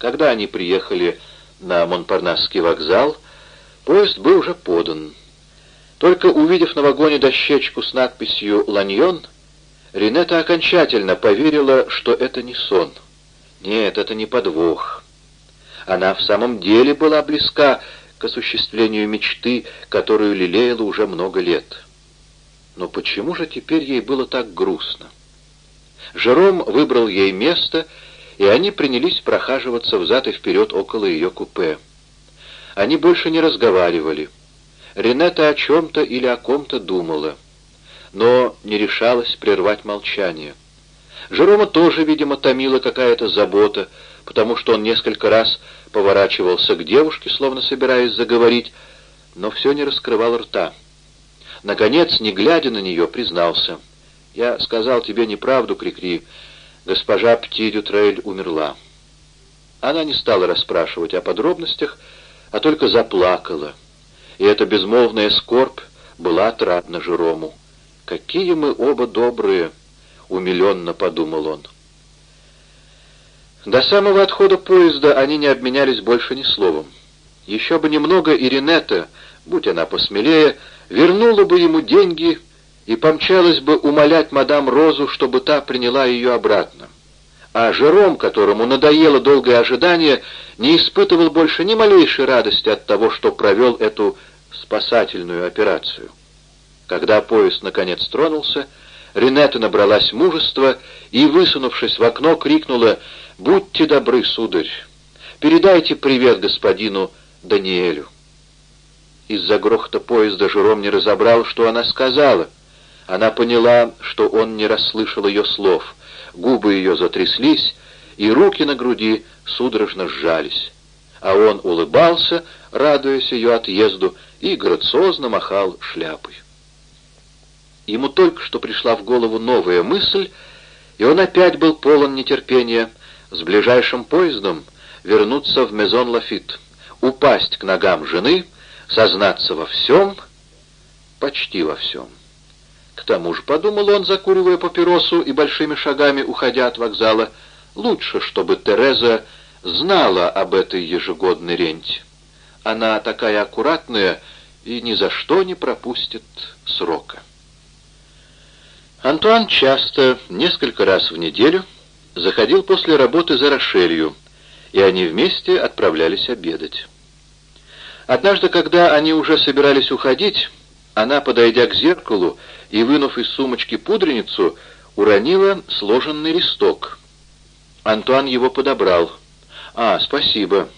Когда они приехали на Монпарнасский вокзал, поезд был уже подан. Только увидев на вагоне дощечку с надписью «Ланьон», Ринета окончательно поверила, что это не сон. Нет, это не подвох. Она в самом деле была близка к осуществлению мечты, которую лелеяла уже много лет. Но почему же теперь ей было так грустно? Жером выбрал ей место, и они принялись прохаживаться взад и вперед около ее купе. Они больше не разговаривали. Ренета о чем-то или о ком-то думала, но не решалась прервать молчание. Жерома тоже, видимо, томила какая-то забота, потому что он несколько раз поворачивался к девушке, словно собираясь заговорить, но все не раскрывал рта. Наконец, не глядя на нее, признался. «Я сказал тебе неправду, Крикри. Госпожа Пти-Дютрейль умерла». Она не стала расспрашивать о подробностях, а только заплакала и эта безмолвная скорбь была отрадна Жерому. «Какие мы оба добрые!» — умиленно подумал он. До самого отхода поезда они не обменялись больше ни словом. Еще бы немного Иринета, будь она посмелее, вернула бы ему деньги и помчалась бы умолять мадам Розу, чтобы та приняла ее обратно. А Жером, которому надоело долгое ожидание, не испытывал больше ни малейшей радости от того, что провел эту спасательную операцию. Когда поезд наконец тронулся, Ренета набралась мужества и, высунувшись в окно, крикнула «Будьте добры, сударь! Передайте привет господину Даниэлю!» Из-за грохота поезда Жером не разобрал, что она сказала. Она поняла, что он не расслышал ее слов. Губы ее затряслись, и руки на груди судорожно сжались. А он улыбался, радуясь ее отъезду, и грациозно махал шляпой. Ему только что пришла в голову новая мысль, и он опять был полон нетерпения с ближайшим поездом вернуться в Мезон Лафит, упасть к ногам жены, сознаться во всем, почти во всем. К тому же, подумал он, закуривая папиросу и большими шагами уходя от вокзала, лучше, чтобы Тереза знала об этой ежегодной ренте. Она такая аккуратная и ни за что не пропустит срока. Антуан часто, несколько раз в неделю, заходил после работы за Рошелью, и они вместе отправлялись обедать. Однажды, когда они уже собирались уходить, она, подойдя к зеркалу и вынув из сумочки пудреницу, уронила сложенный листок. Антуан его подобрал. «А, спасибо»,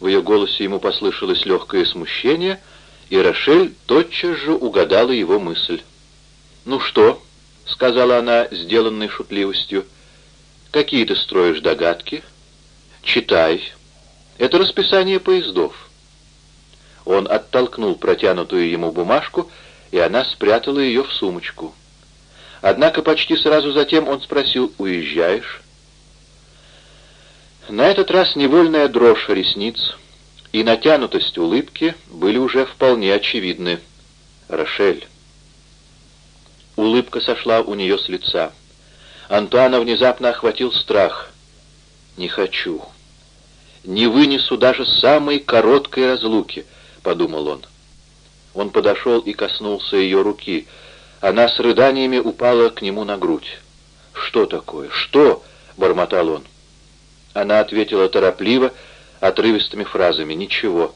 в ее голосе ему послышалось легкое смущение, и Рошель тотчас же угадала его мысль. «Ну что?» — сказала она, сделанной шутливостью. «Какие ты строишь догадки?» «Читай. Это расписание поездов». Он оттолкнул протянутую ему бумажку, и она спрятала ее в сумочку. Однако почти сразу затем он спросил «Уезжаешь?» На этот раз невольная дрожь ресниц и натянутость улыбки были уже вполне очевидны. «Рошель». Улыбка сошла у нее с лица. Антуана внезапно охватил страх. «Не хочу. Не вынесу даже самой короткой разлуки», — подумал он. Он подошел и коснулся ее руки. Она с рыданиями упала к нему на грудь. «Что такое? Что?» — бормотал он. Она ответила торопливо, отрывистыми фразами. «Ничего.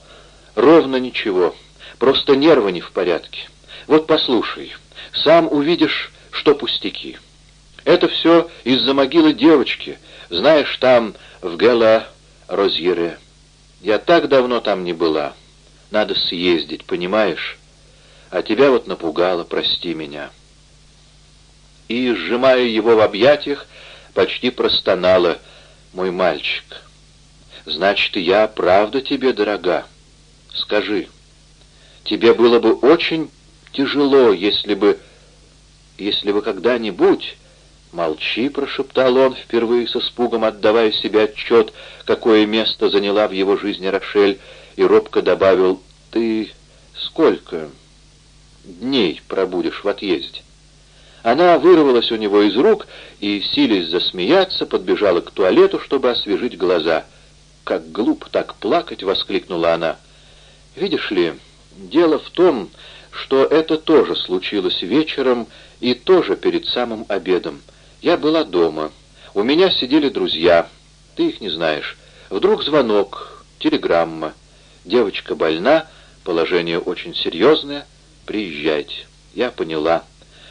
Ровно ничего. Просто нервы не в порядке. Вот послушай. Сам увидишь, что пустяки. Это все из-за могилы девочки. Знаешь, там, в Гела Розьере. Я так давно там не была. Надо съездить, понимаешь? А тебя вот напугало, прости меня». И, сжимая его в объятиях, почти простонала — мой мальчик. Значит, я правда тебе дорога. Скажи, тебе было бы очень тяжело, если бы... Если бы когда-нибудь... «Молчи», — прошептал он, впервые с испугом отдавая себе отчет, какое место заняла в его жизни Рошель, и робко добавил, «Ты сколько дней пробудешь в отъезде?» Она вырвалась у него из рук и, силясь засмеяться, подбежала к туалету, чтобы освежить глаза. «Как глупо так плакать!» — воскликнула она. «Видишь ли, дело в том, что это тоже случилось вечером и тоже перед самым обедом. Я была дома. У меня сидели друзья. Ты их не знаешь. Вдруг звонок, телеграмма. Девочка больна, положение очень серьезное. Приезжайте. Я поняла.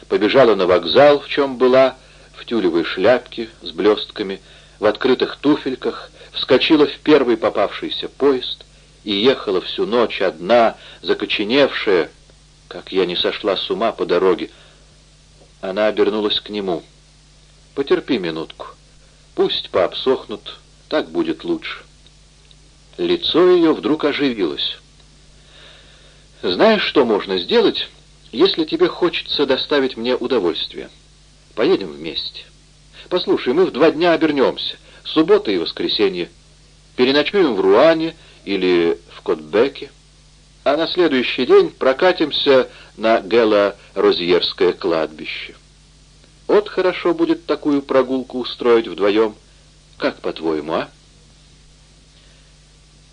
Побежала на вокзал, в чем была, в тюлевой шляпке с блестками, в открытых туфельках, вскочила в первый попавшийся поезд и ехала всю ночь одна, закоченевшая, как я не сошла с ума по дороге. Она обернулась к нему. «Потерпи минутку. Пусть пообсохнут, так будет лучше». Лицо ее вдруг оживилось. «Знаешь, что можно сделать, если тебе хочется доставить мне удовольствие? Поедем вместе. Послушай, мы в два дня обернемся, суббота и воскресенье. Переночуем в Руане или в Котбеке, а на следующий день прокатимся на Гела-Розьерское кладбище. Вот хорошо будет такую прогулку устроить вдвоем. Как по-твоему, а?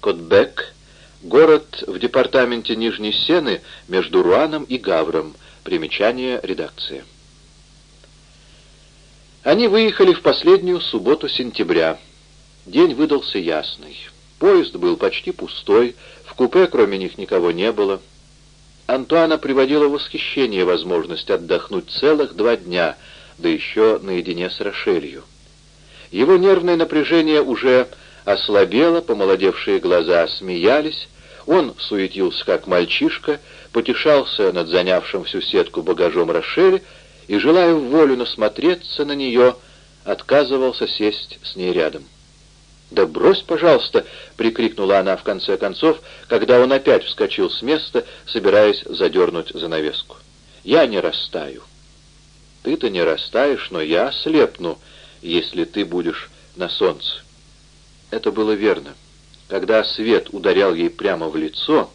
Котбек — город в департаменте Нижней Сены между Руаном и Гавром. Примечание редакции. Они выехали в последнюю субботу сентября. День выдался ясный. Поезд был почти пустой, в купе кроме них никого не было. Антуана приводила в восхищение возможность отдохнуть целых два дня, да еще наедине с Рошелью. Его нервное напряжение уже ослабело, помолодевшие глаза смеялись, он суетился как мальчишка, потешался над занявшим всю сетку багажом Рошеля и, желая в волю насмотреться на нее, отказывался сесть с ней рядом. «Да брось, пожалуйста!» — прикрикнула она в конце концов, когда он опять вскочил с места, собираясь задернуть занавеску. «Я не растаю». «Ты-то не растаешь, но я слепну, если ты будешь на солнце». Это было верно. Когда свет ударял ей прямо в лицо,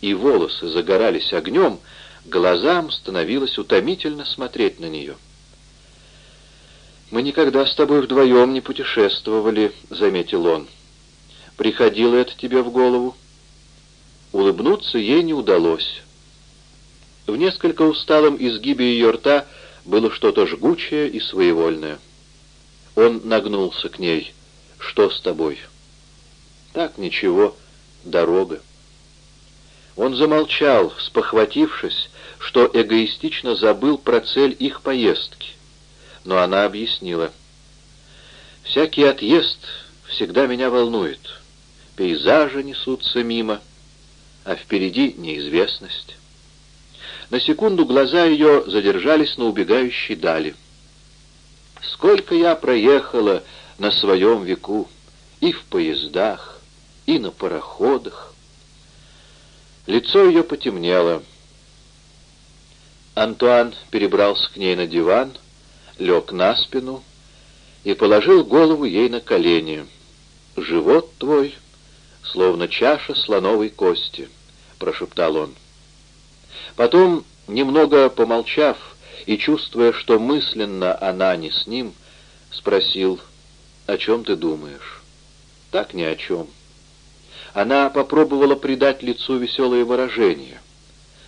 и волосы загорались огнем, глазам становилось утомительно смотреть на нее. «Мы никогда с тобой вдвоем не путешествовали», — заметил он. «Приходило это тебе в голову?» Улыбнуться ей не удалось. В несколько усталом изгибе ее рта было что-то жгучее и своевольное. Он нагнулся к ней. «Что с тобой?» «Так, ничего, дорога». Он замолчал, спохватившись, что эгоистично забыл про цель их поездки но она объяснила. «Всякий отъезд всегда меня волнует. Пейзажи несутся мимо, а впереди неизвестность». На секунду глаза ее задержались на убегающей дали. «Сколько я проехала на своем веку, и в поездах, и на пароходах». Лицо ее потемнело. Антуан перебрался к ней на диван, лег на спину и положил голову ей на колени. «Живот твой, словно чаша слоновой кости», — прошептал он. Потом, немного помолчав и чувствуя, что мысленно она не с ним, спросил, «О чем ты думаешь?» «Так ни о чем». Она попробовала придать лицу веселое выражение.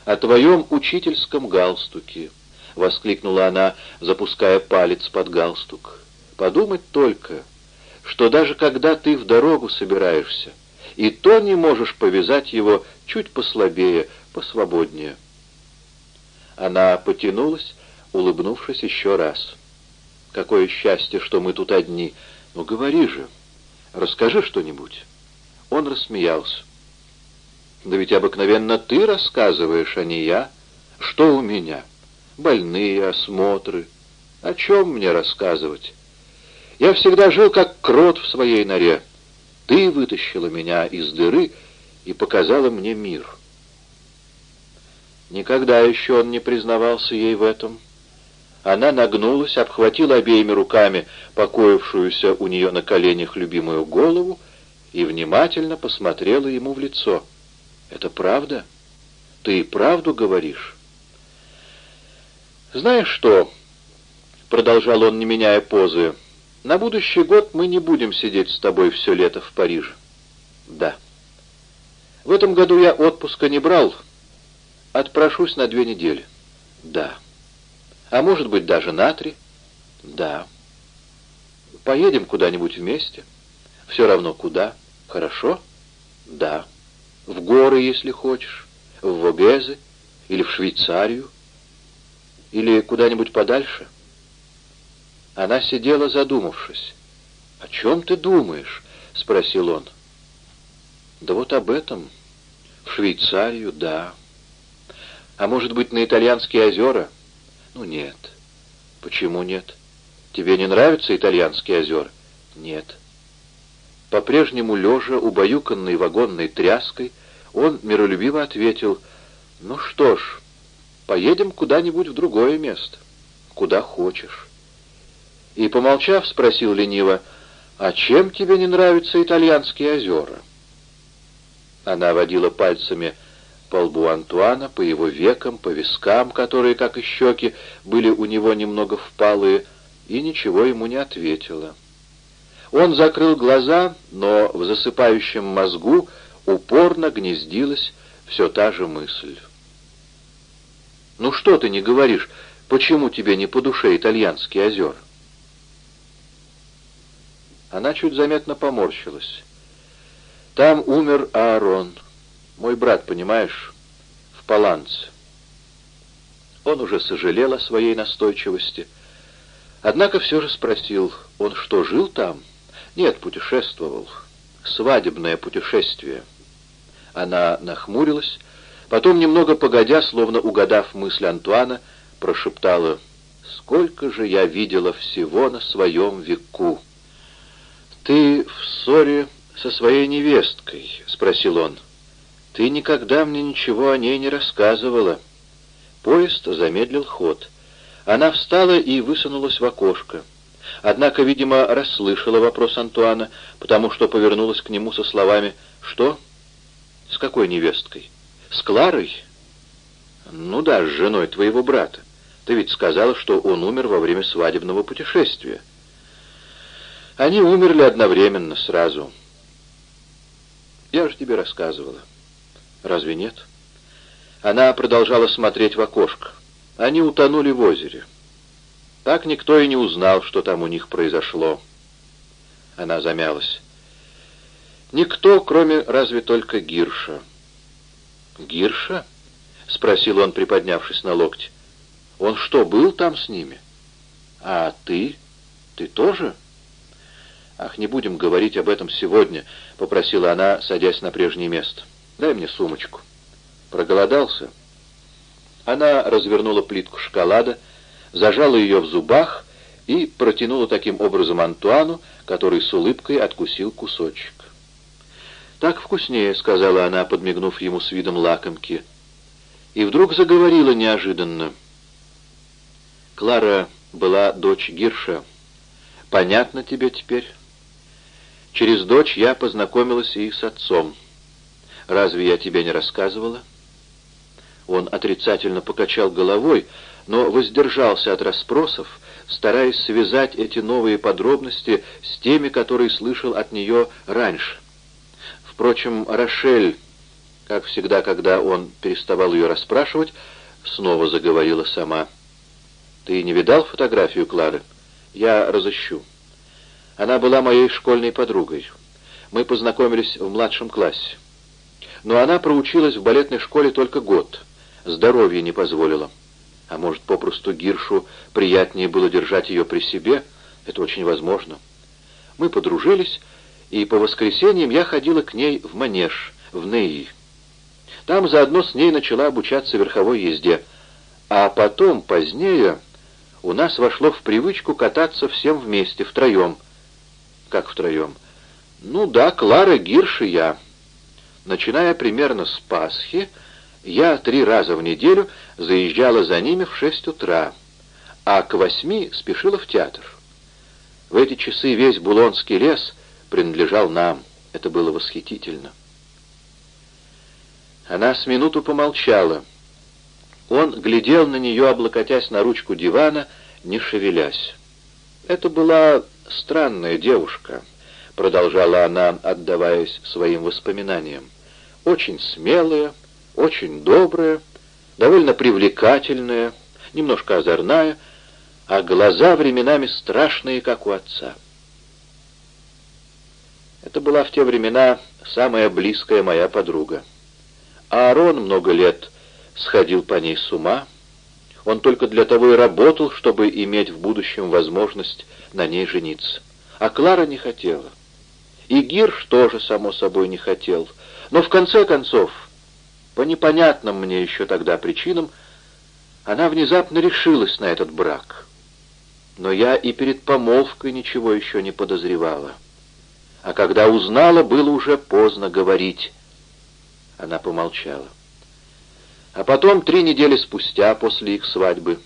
«О твоем учительском галстуке» — воскликнула она, запуская палец под галстук. «Подумать только, что даже когда ты в дорогу собираешься, и то не можешь повязать его чуть послабее, посвободнее». Она потянулась, улыбнувшись еще раз. «Какое счастье, что мы тут одни! Ну, говори же, расскажи что-нибудь». Он рассмеялся. «Да ведь обыкновенно ты рассказываешь, а не я. Что у меня?» больные, осмотры. О чем мне рассказывать? Я всегда жил как крот в своей норе. Ты вытащила меня из дыры и показала мне мир. Никогда еще он не признавался ей в этом. Она нагнулась, обхватила обеими руками покоившуюся у нее на коленях любимую голову и внимательно посмотрела ему в лицо. «Это правда? Ты и правду говоришь?» «Знаешь что?» продолжал он, не меняя позы, — «на будущий год мы не будем сидеть с тобой все лето в Париже». «Да». «В этом году я отпуска не брал. Отпрошусь на две недели». «Да». «А может быть, даже на три?» «Да». «Поедем куда-нибудь вместе?» «Все равно куда. Хорошо?» «Да». «В горы, если хочешь. В Вогезы или в Швейцарию. Или куда-нибудь подальше?» Она сидела, задумавшись. «О чем ты думаешь?» — спросил он. «Да вот об этом. В Швейцарию, да. А может быть, на итальянские озера?» «Ну, нет». «Почему нет? Тебе не нравятся итальянские озера?» «Нет». По-прежнему лежа, убаюканной вагонной тряской, он миролюбиво ответил, «Ну что ж, поедем куда-нибудь в другое место, куда хочешь». И, помолчав, спросил лениво, «А чем тебе не нравятся итальянские озера?» Она водила пальцами по лбу Антуана, по его векам, по вискам, которые, как и щеки, были у него немного впалые, и ничего ему не ответила. Он закрыл глаза, но в засыпающем мозгу упорно гнездилась все та же мысль. «Ну что ты не говоришь, почему тебе не по душе итальянские озера?» Она чуть заметно поморщилась. «Там умер Аарон, мой брат, понимаешь, в Паланце». Он уже сожалел о своей настойчивости. Однако все же спросил, он что, жил там? Нет, путешествовал. Свадебное путешествие. Она нахмурилась, потом, немного погодя, словно угадав мысль Антуана, прошептала, «Сколько же я видела всего на своем веку!» «Ты в ссоре со своей невесткой?» — спросил он. «Ты никогда мне ничего о ней не рассказывала». Поезд замедлил ход. Она встала и высунулась в окошко. Однако, видимо, расслышала вопрос Антуана, потому что повернулась к нему со словами «Что? С какой невесткой? С Кларой?» «Ну да, с женой твоего брата. Ты ведь сказала, что он умер во время свадебного путешествия». Они умерли одновременно, сразу. Я же тебе рассказывала. Разве нет? Она продолжала смотреть в окошко. Они утонули в озере. Так никто и не узнал, что там у них произошло. Она замялась. Никто, кроме разве только Гирша. «Гирша?» — спросил он, приподнявшись на локте. «Он что, был там с ними?» «А ты? Ты тоже?» «Ах, не будем говорить об этом сегодня», — попросила она, садясь на прежнее место. «Дай мне сумочку». «Проголодался?» Она развернула плитку шоколада, зажала ее в зубах и протянула таким образом Антуану, который с улыбкой откусил кусочек. «Так вкуснее», — сказала она, подмигнув ему с видом лакомки. И вдруг заговорила неожиданно. «Клара была дочь Гирша. Понятно тебе теперь?» Через дочь я познакомилась и с отцом. Разве я тебе не рассказывала?» Он отрицательно покачал головой, но воздержался от расспросов, стараясь связать эти новые подробности с теми, которые слышал от нее раньше. Впрочем, Рошель, как всегда, когда он переставал ее расспрашивать, снова заговорила сама. «Ты не видал фотографию Клары? Я разыщу». Она была моей школьной подругой. Мы познакомились в младшем классе. Но она проучилась в балетной школе только год. Здоровье не позволило. А может, попросту Гиршу приятнее было держать ее при себе? Это очень возможно. Мы подружились, и по воскресеньям я ходила к ней в манеж, в Неи. Там заодно с ней начала обучаться верховой езде. А потом, позднее, у нас вошло в привычку кататься всем вместе, втроем — как втроем? Ну да, Клара, Гирш и я. Начиная примерно с Пасхи, я три раза в неделю заезжала за ними в шесть утра, а к восьми спешила в театр. В эти часы весь Булонский лес принадлежал нам. Это было восхитительно. Она с минуту помолчала. Он глядел на нее, облокотясь на ручку дивана, не шевелясь. Это была странная девушка, продолжала она, отдаваясь своим воспоминаниям. Очень смелая, очень добрая, довольно привлекательная, немножко озорная, а глаза временами страшные, как у отца. Это была в те времена самая близкая моя подруга. Аарон много лет сходил по ней с ума. Он только для того и работал, чтобы иметь в будущем возможность на ней жениться. А Клара не хотела. И Гирш тоже, само собой, не хотел. Но в конце концов, по непонятным мне еще тогда причинам, она внезапно решилась на этот брак. Но я и перед помолвкой ничего еще не подозревала. А когда узнала, было уже поздно говорить. Она помолчала. А потом, три недели спустя, после их свадьбы,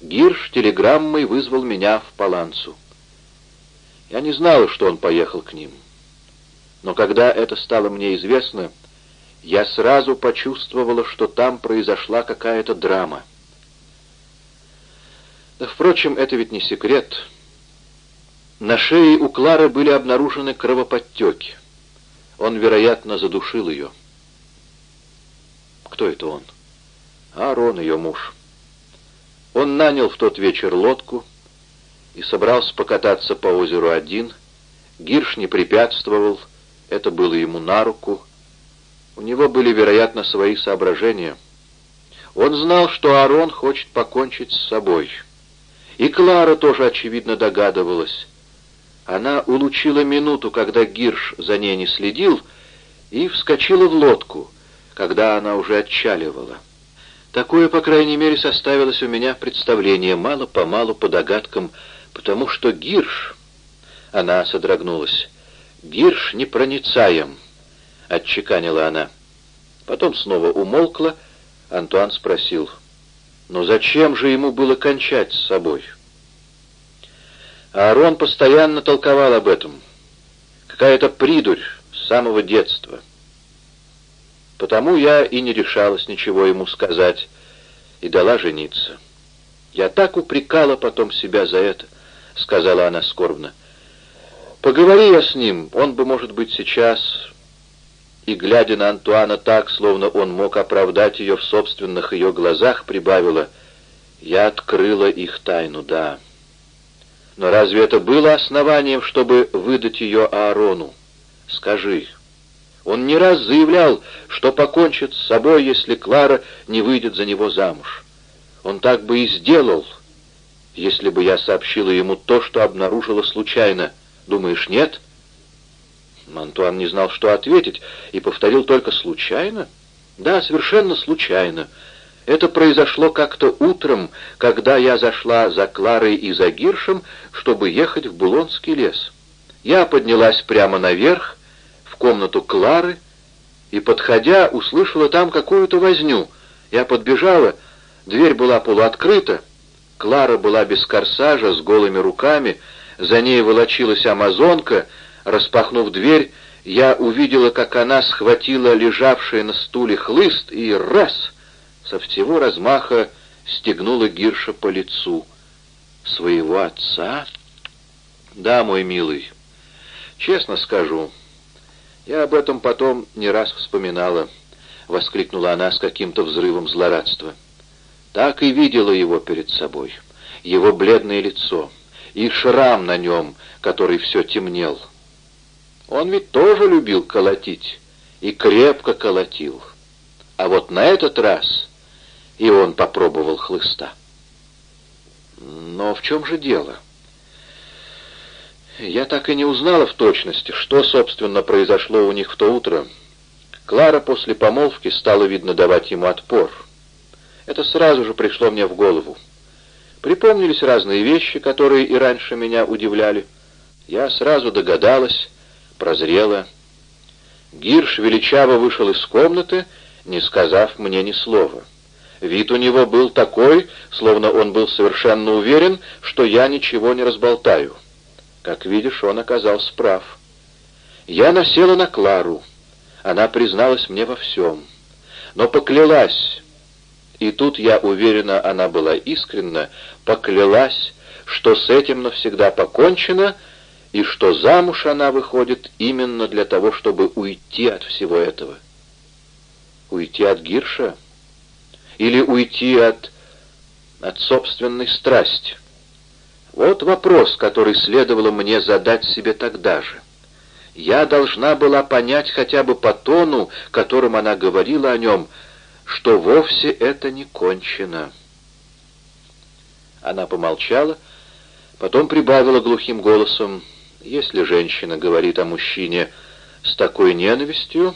Гирш телеграммой вызвал меня в Паланцу. Я не знала, что он поехал к ним. Но когда это стало мне известно, я сразу почувствовала, что там произошла какая-то драма. Да, впрочем, это ведь не секрет. На шее у Клары были обнаружены кровоподтеки. Он, вероятно, задушил ее. Кто это он? Аарон, ее муж. Он нанял в тот вечер лодку и собрался покататься по озеру один. Гирш не препятствовал, это было ему на руку. У него были, вероятно, свои соображения. Он знал, что Аарон хочет покончить с собой. И Клара тоже, очевидно, догадывалась. Она улучила минуту, когда Гирш за ней не следил, и вскочила в лодку, когда она уже отчаливала. Такое, по крайней мере, составилось у меня представление, мало-помалу по догадкам, потому что Гирш... Она содрогнулась. «Гирш непроницаем», — отчеканила она. Потом снова умолкла. Антуан спросил, «Но зачем же ему было кончать с собой?» Аарон постоянно толковал об этом. Какая-то придурь с самого детства. Потому я и не решалась ничего ему сказать и дала жениться. Я так упрекала потом себя за это, — сказала она скорбно. Поговори я с ним, он бы, может быть, сейчас... И, глядя на Антуана так, словно он мог оправдать ее в собственных ее глазах, прибавила, «Я открыла их тайну, да». Но разве это было основанием, чтобы выдать ее Аарону? Скажи. Он не раз заявлял, что покончит с собой, если Клара не выйдет за него замуж. Он так бы и сделал, если бы я сообщила ему то, что обнаружила случайно. Думаешь, нет?» Антуан не знал, что ответить, и повторил только «случайно?» «Да, совершенно случайно. Это произошло как-то утром, когда я зашла за Кларой и за Гиршем, чтобы ехать в Булонский лес. Я поднялась прямо наверх, в комнату Клары, и, подходя, услышала там какую-то возню. Я подбежала, дверь была полуоткрыта, Клара была без корсажа, с голыми руками, за ней волочилась амазонка. Распахнув дверь, я увидела, как она схватила лежавший на стуле хлыст и раз — со всего размаха стегнула Гирша по лицу. «Своего отца?» «Да, мой милый. Честно скажу, я об этом потом не раз вспоминала», — воскликнула она с каким-то взрывом злорадства. «Так и видела его перед собой, его бледное лицо и шрам на нем, который все темнел. Он ведь тоже любил колотить и крепко колотил. А вот на этот раз и он попробовал хлыста. Но в чем же дело? Я так и не узнала в точности, что, собственно, произошло у них в то утро. Клара после помолвки стала, видно, давать ему отпор. Это сразу же пришло мне в голову. Припомнились разные вещи, которые и раньше меня удивляли. Я сразу догадалась, прозрела. Гирш величаво вышел из комнаты, не сказав мне ни слова. Вид у него был такой, словно он был совершенно уверен, что я ничего не разболтаю. Как видишь, он оказался прав. Я насела на Клару. Она призналась мне во всем. Но поклялась, И тут, я уверена, она была искренна, поклялась, что с этим навсегда покончено, и что замуж она выходит именно для того, чтобы уйти от всего этого. Уйти от Гирша? Или уйти от... от собственной страсти? Вот вопрос, который следовало мне задать себе тогда же. Я должна была понять хотя бы по тону, которым она говорила о нем, что вовсе это не кончено. Она помолчала, потом прибавила глухим голосом, «Если женщина говорит о мужчине с такой ненавистью,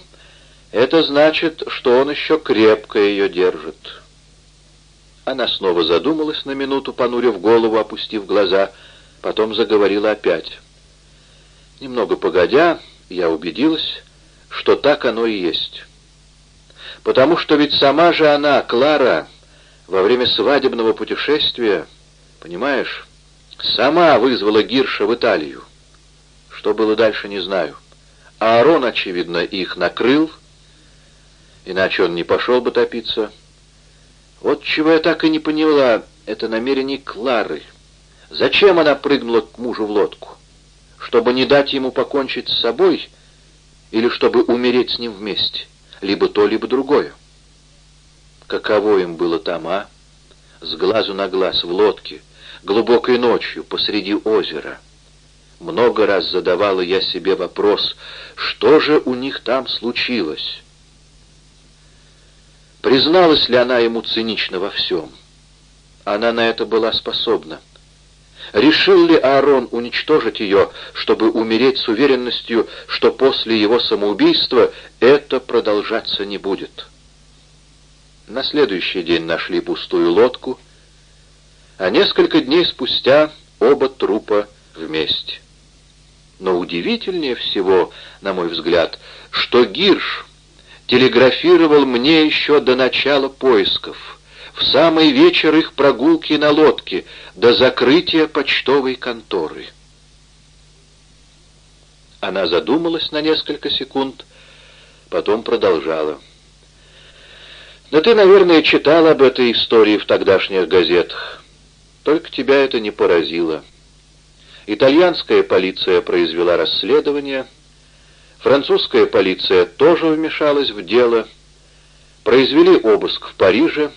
это значит, что он еще крепко ее держит». Она снова задумалась на минуту, понурив голову, опустив глаза, потом заговорила опять. Немного погодя, я убедилась, что так оно и есть. Потому что ведь сама же она, Клара, во время свадебного путешествия, понимаешь, сама вызвала Гирша в Италию. Что было дальше, не знаю. А Аарон, очевидно, их накрыл, иначе он не пошел бы топиться. Вот чего я так и не поняла, это намерение Клары. Зачем она прыгнула к мужу в лодку? Чтобы не дать ему покончить с собой или чтобы умереть с ним вместе? Либо то, либо другое. Каково им было там, а? С глазу на глаз, в лодке, глубокой ночью, посреди озера. Много раз задавала я себе вопрос, что же у них там случилось? Призналась ли она ему цинично во всем? Она на это была способна. Решил ли Аарон уничтожить ее, чтобы умереть с уверенностью, что после его самоубийства это продолжаться не будет? На следующий день нашли пустую лодку, а несколько дней спустя оба трупа вместе. Но удивительнее всего, на мой взгляд, что Гирш телеграфировал мне еще до начала поисков, в самый вечер их прогулки на лодке, до закрытия почтовой конторы. Она задумалась на несколько секунд, потом продолжала. «Да ты, наверное, читал об этой истории в тогдашних газетах. Только тебя это не поразило. Итальянская полиция произвела расследование — Французская полиция тоже вмешалась в дело. Произвели обыск в Париже,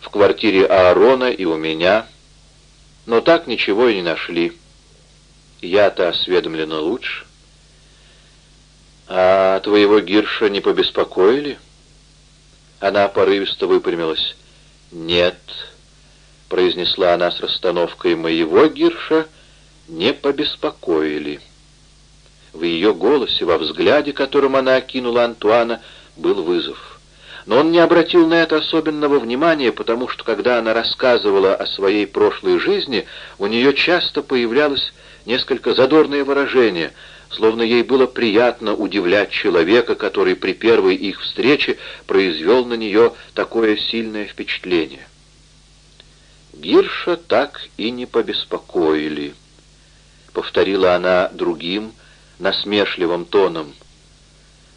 в квартире Аарона и у меня, но так ничего и не нашли. Я-то осведомлена лучше. А твоего Гирша не побеспокоили? Она порывисто выпрямилась. «Нет», — произнесла она с расстановкой, — «моего Гирша не побеспокоили». В ее голосе, во взгляде, которым она окинула Антуана, был вызов. Но он не обратил на это особенного внимания, потому что, когда она рассказывала о своей прошлой жизни, у нее часто появлялось несколько задорное выражение, словно ей было приятно удивлять человека, который при первой их встрече произвел на нее такое сильное впечатление. Гирша так и не побеспокоили. Повторила она другим, насмешливым тоном.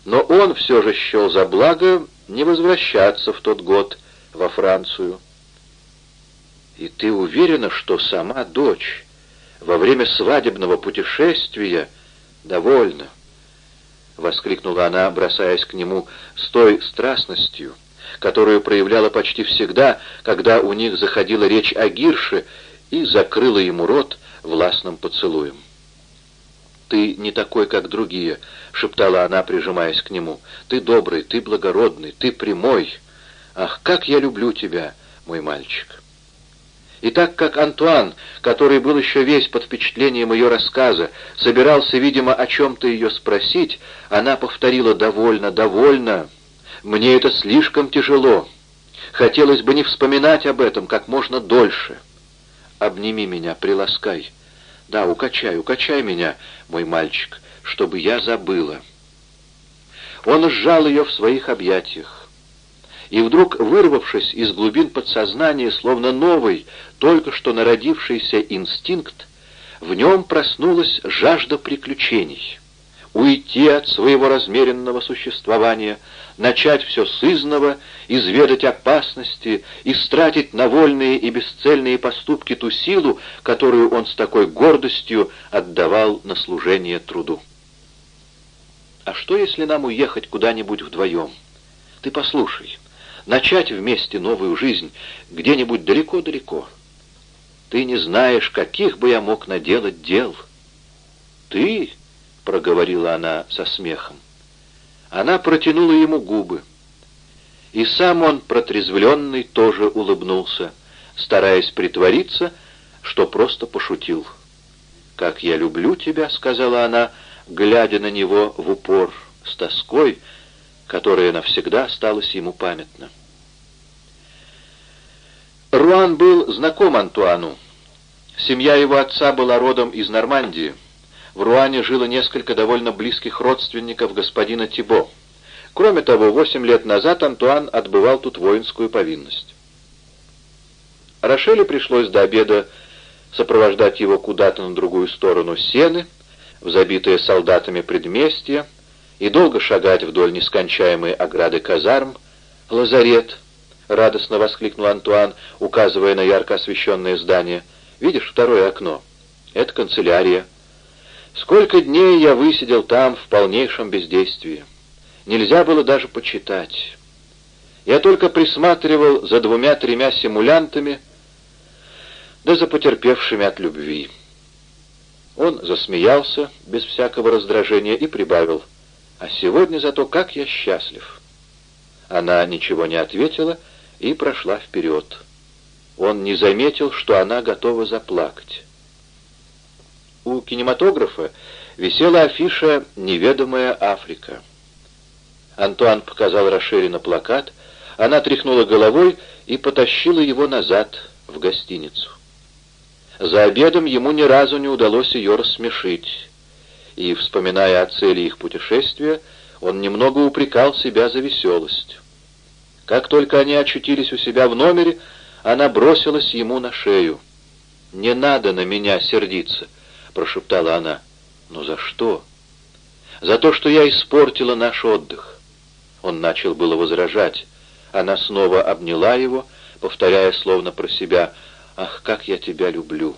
Но он все же счел за благо не возвращаться в тот год во Францию. «И ты уверена, что сама дочь во время свадебного путешествия довольна?» — воскликнула она, бросаясь к нему с той страстностью, которую проявляла почти всегда, когда у них заходила речь о Гирше, и закрыла ему рот властным поцелуем ты не такой, как другие», — шептала она, прижимаясь к нему. «Ты добрый, ты благородный, ты прямой. Ах, как я люблю тебя, мой мальчик!» И так как Антуан, который был еще весь под впечатлением ее рассказа, собирался, видимо, о чем-то ее спросить, она повторила «довольно, довольно, мне это слишком тяжело. Хотелось бы не вспоминать об этом как можно дольше. Обними меня, приласкай». Да, укачай, укачай меня, мой мальчик, чтобы я забыла. Он сжал ее в своих объятиях. И вдруг, вырвавшись из глубин подсознания, словно новый, только что народившийся инстинкт, в нем проснулась жажда приключений. уйти от своего размеренного существования, начать все с изного, изведать опасности, истратить на вольные и бесцельные поступки ту силу, которую он с такой гордостью отдавал на служение труду. А что, если нам уехать куда-нибудь вдвоем? Ты послушай, начать вместе новую жизнь где-нибудь далеко-далеко. Ты не знаешь, каких бы я мог наделать дел. Ты, — проговорила она со смехом. Она протянула ему губы. И сам он, протрезвленный, тоже улыбнулся, стараясь притвориться, что просто пошутил. «Как я люблю тебя», — сказала она, — глядя на него в упор с тоской, которая навсегда осталась ему памятна. Руан был знаком Антуану. Семья его отца была родом из Нормандии. В Руане жило несколько довольно близких родственников господина Тибо. Кроме того, восемь лет назад Антуан отбывал тут воинскую повинность. Рошеле пришлось до обеда сопровождать его куда-то на другую сторону сены, в забитое солдатами предместье и долго шагать вдоль нескончаемой ограды казарм. «Лазарет!» — радостно воскликнул Антуан, указывая на ярко освещенное здание. «Видишь второе окно? Это канцелярия. Сколько дней я высидел там в полнейшем бездействии. Нельзя было даже почитать. Я только присматривал за двумя-тремя симулянтами, да за потерпевшими от любви». Он засмеялся без всякого раздражения и прибавил, «А сегодня зато как я счастлив!» Она ничего не ответила и прошла вперед. Он не заметил, что она готова заплакать. У кинематографа висела афиша «Неведомая Африка». Антуан показал Рошере на плакат, она тряхнула головой и потащила его назад в гостиницу. За обедом ему ни разу не удалось ее рассмешить, и, вспоминая о цели их путешествия, он немного упрекал себя за веселость. Как только они очутились у себя в номере, она бросилась ему на шею. «Не надо на меня сердиться», — прошептала она. «Но за что?» «За то, что я испортила наш отдых». Он начал было возражать. Она снова обняла его, повторяя словно про себя — Ах, как я тебя люблю!»